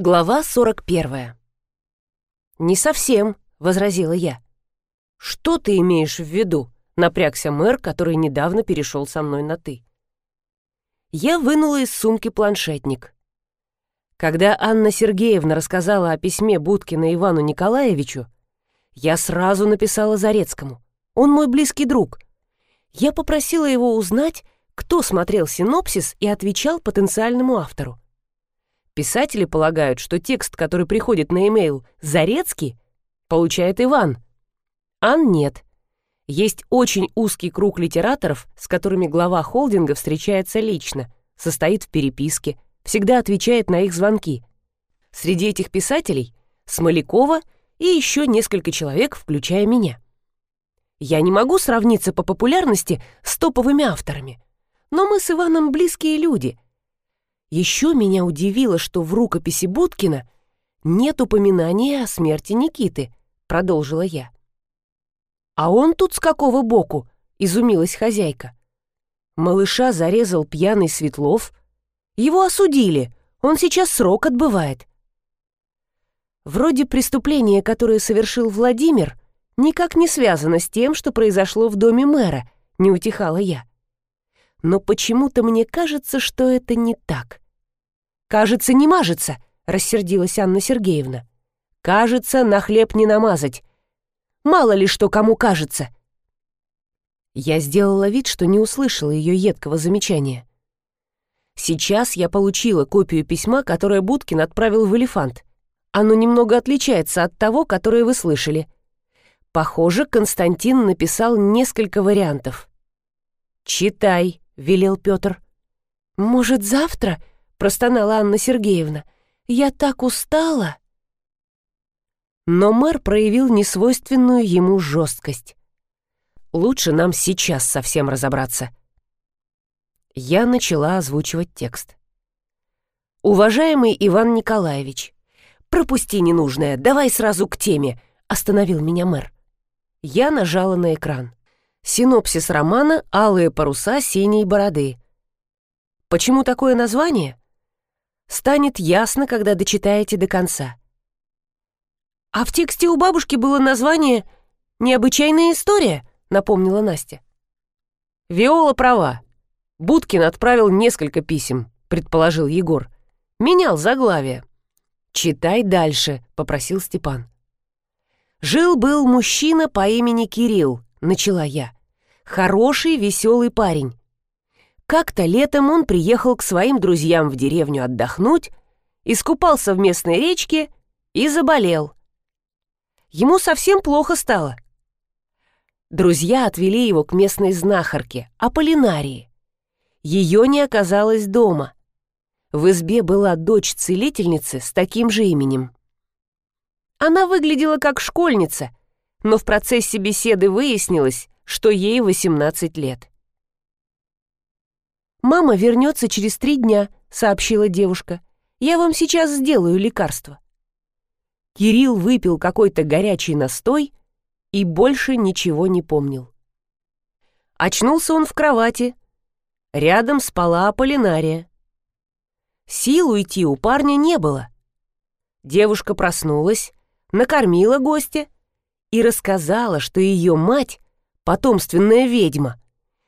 Глава 41. «Не совсем», — возразила я. «Что ты имеешь в виду?» — напрягся мэр, который недавно перешел со мной на «ты». Я вынула из сумки планшетник. Когда Анна Сергеевна рассказала о письме Будкина Ивану Николаевичу, я сразу написала Зарецкому. Он мой близкий друг. Я попросила его узнать, кто смотрел синопсис и отвечал потенциальному автору. Писатели полагают, что текст, который приходит на e-mail Зарецкий, получает Иван. Ан нет. Есть очень узкий круг литераторов, с которыми глава холдинга встречается лично, состоит в переписке, всегда отвечает на их звонки. Среди этих писателей Смолякова и еще несколько человек, включая меня. Я не могу сравниться по популярности с топовыми авторами, но мы с Иваном близкие люди — еще меня удивило, что в рукописи Будкина нет упоминания о смерти Никиты, продолжила я. А он тут с какого боку? изумилась хозяйка. Малыша зарезал пьяный Светлов. Его осудили, он сейчас срок отбывает. Вроде преступление, которое совершил Владимир, никак не связано с тем, что произошло в доме мэра, не утихала я но почему-то мне кажется, что это не так. «Кажется, не мажется», — рассердилась Анна Сергеевна. «Кажется, на хлеб не намазать. Мало ли что кому кажется». Я сделала вид, что не услышала ее едкого замечания. Сейчас я получила копию письма, которое Будкин отправил в «Элефант». Оно немного отличается от того, которое вы слышали. Похоже, Константин написал несколько вариантов. «Читай», — велел Петр. «Может, завтра?» — простонала Анна Сергеевна. «Я так устала!» Но мэр проявил несвойственную ему жесткость. «Лучше нам сейчас совсем разобраться». Я начала озвучивать текст. «Уважаемый Иван Николаевич, пропусти ненужное, давай сразу к теме», — остановил меня мэр. Я нажала на экран. Синопсис романа «Алые паруса синей бороды». Почему такое название? Станет ясно, когда дочитаете до конца. А в тексте у бабушки было название «Необычайная история», напомнила Настя. Виола права. Будкин отправил несколько писем, предположил Егор. Менял заглавие. «Читай дальше», — попросил Степан. «Жил-был мужчина по имени Кирилл», — начала я. Хороший, веселый парень. Как-то летом он приехал к своим друзьям в деревню отдохнуть, искупался в местной речке и заболел. Ему совсем плохо стало. Друзья отвели его к местной знахарке, Аполлинарии. Ее не оказалось дома. В избе была дочь целительницы с таким же именем. Она выглядела как школьница, но в процессе беседы выяснилось, что ей 18 лет. «Мама вернется через три дня», — сообщила девушка. «Я вам сейчас сделаю лекарство». Кирилл выпил какой-то горячий настой и больше ничего не помнил. Очнулся он в кровати. Рядом спала Аполлинария. Сил уйти у парня не было. Девушка проснулась, накормила гостя и рассказала, что ее мать потомственная ведьма,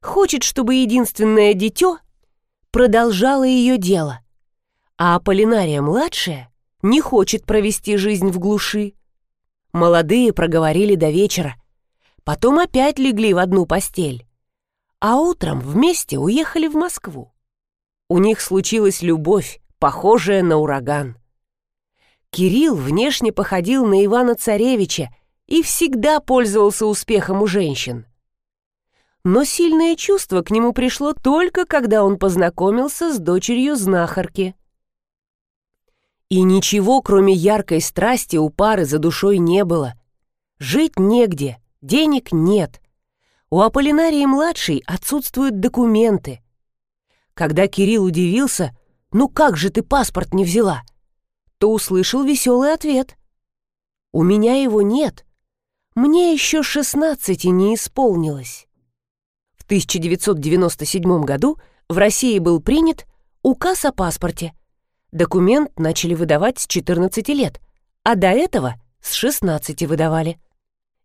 хочет, чтобы единственное дитё продолжало ее дело, а Аполлинария-младшая не хочет провести жизнь в глуши. Молодые проговорили до вечера, потом опять легли в одну постель, а утром вместе уехали в Москву. У них случилась любовь, похожая на ураган. Кирилл внешне походил на Ивана Царевича и всегда пользовался успехом у женщин. Но сильное чувство к нему пришло только, когда он познакомился с дочерью знахарки. И ничего, кроме яркой страсти, у пары за душой не было. Жить негде, денег нет. У Аполлинарии-младшей отсутствуют документы. Когда Кирилл удивился, «Ну как же ты паспорт не взяла?» то услышал веселый ответ. «У меня его нет. Мне еще шестнадцати не исполнилось». В 1997 году в России был принят указ о паспорте. Документ начали выдавать с 14 лет, а до этого с 16 выдавали.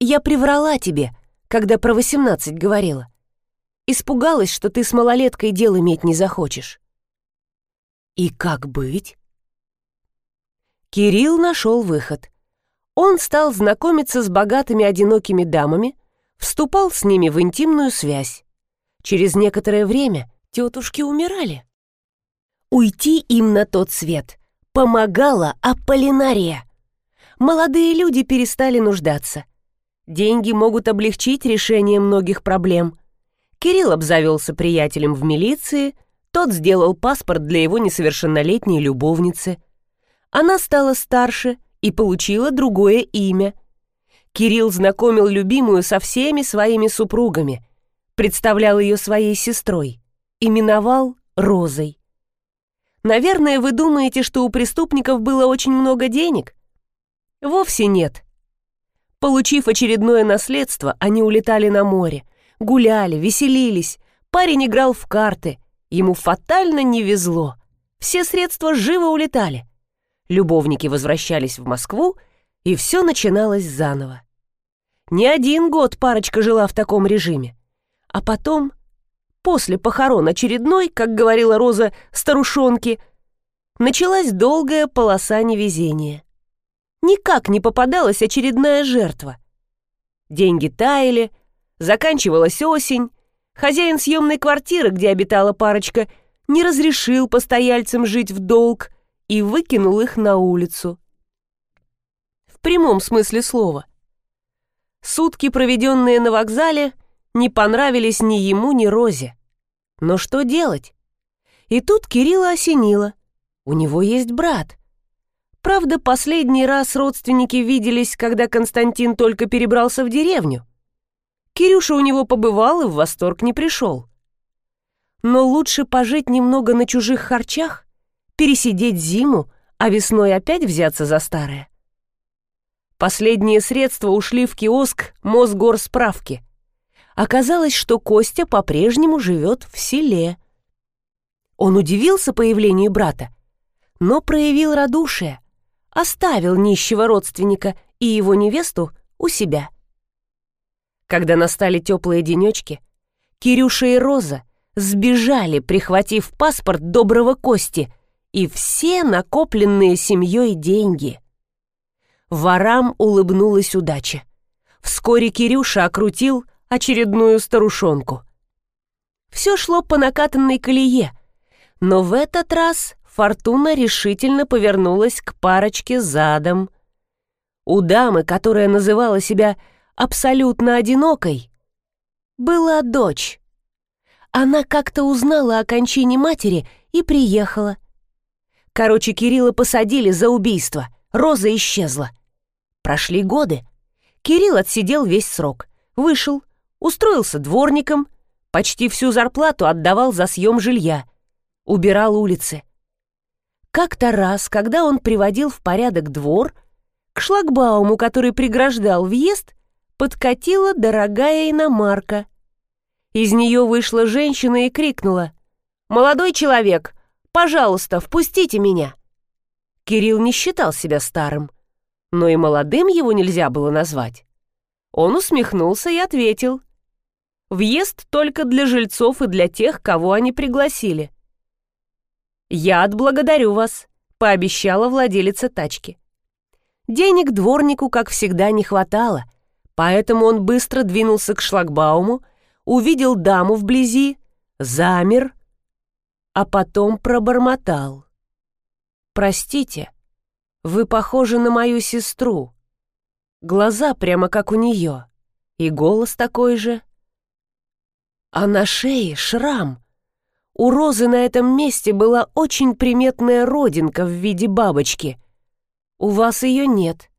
Я приврала тебе, когда про 18 говорила. Испугалась, что ты с малолеткой дел иметь не захочешь. И как быть? Кирилл нашел выход. Он стал знакомиться с богатыми одинокими дамами, вступал с ними в интимную связь. Через некоторое время тетушки умирали. Уйти им на тот свет помогала Аполлинария. Молодые люди перестали нуждаться. Деньги могут облегчить решение многих проблем. Кирилл обзавелся приятелем в милиции, тот сделал паспорт для его несовершеннолетней любовницы. Она стала старше и получила другое имя. Кирилл знакомил любимую со всеми своими супругами, представлял ее своей сестрой, именовал Розой. Наверное, вы думаете, что у преступников было очень много денег? Вовсе нет. Получив очередное наследство, они улетали на море, Гуляли, веселились. Парень играл в карты. Ему фатально не везло. Все средства живо улетали. Любовники возвращались в Москву, и все начиналось заново. Не один год парочка жила в таком режиме. А потом, после похорон очередной, как говорила Роза старушонки, началась долгая полоса невезения. Никак не попадалась очередная жертва. Деньги таяли, Заканчивалась осень. Хозяин съемной квартиры, где обитала парочка, не разрешил постояльцам жить в долг и выкинул их на улицу. В прямом смысле слова. Сутки, проведенные на вокзале, не понравились ни ему, ни Розе. Но что делать? И тут Кирилла осенило. У него есть брат. Правда, последний раз родственники виделись, когда Константин только перебрался в деревню. Кирюша у него побывал и в восторг не пришел. Но лучше пожить немного на чужих харчах, пересидеть зиму, а весной опять взяться за старое. Последние средства ушли в киоск Мосгорсправки. Оказалось, что Костя по-прежнему живет в селе. Он удивился появлению брата, но проявил радушие, оставил нищего родственника и его невесту у себя. Когда настали теплые денечки, Кирюша и Роза сбежали, прихватив паспорт доброго Кости и все накопленные семьей деньги. Ворам улыбнулась удача. Вскоре Кирюша окрутил очередную старушонку. Все шло по накатанной колее, но в этот раз фортуна решительно повернулась к парочке задом. У дамы, которая называла себя абсолютно одинокой, была дочь. Она как-то узнала о кончине матери и приехала. Короче, Кирилла посадили за убийство, Роза исчезла. Прошли годы. Кирилл отсидел весь срок, вышел, устроился дворником, почти всю зарплату отдавал за съем жилья, убирал улицы. Как-то раз, когда он приводил в порядок двор, к шлагбауму, который преграждал въезд, подкатила дорогая иномарка. Из нее вышла женщина и крикнула «Молодой человек, пожалуйста, впустите меня!» Кирилл не считал себя старым, но и молодым его нельзя было назвать. Он усмехнулся и ответил «Въезд только для жильцов и для тех, кого они пригласили». «Я отблагодарю вас», — пообещала владелица тачки. Денег дворнику, как всегда, не хватало, Поэтому он быстро двинулся к шлагбауму, увидел даму вблизи, замер, а потом пробормотал. «Простите, вы похожи на мою сестру. Глаза прямо как у нее, и голос такой же. А на шее шрам. У Розы на этом месте была очень приметная родинка в виде бабочки. У вас ее нет,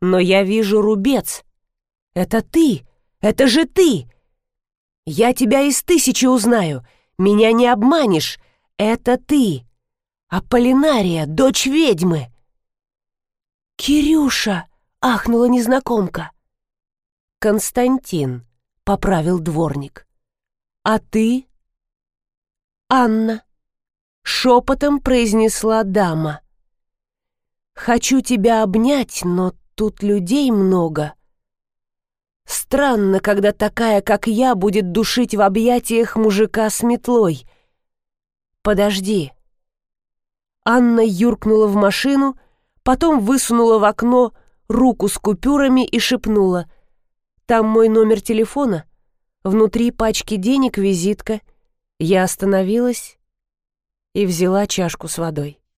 но я вижу рубец» «Это ты! Это же ты! Я тебя из тысячи узнаю! Меня не обманешь! Это ты! Аполлинария, дочь ведьмы!» «Кирюша!» — ахнула незнакомка. «Константин», — поправил дворник. «А ты?» «Анна». шепотом произнесла дама. «Хочу тебя обнять, но тут людей много. Странно, когда такая, как я, будет душить в объятиях мужика с метлой. Подожди». Анна юркнула в машину, потом высунула в окно руку с купюрами и шепнула. «Там мой номер телефона, внутри пачки денег визитка». Я остановилась и взяла чашку с водой.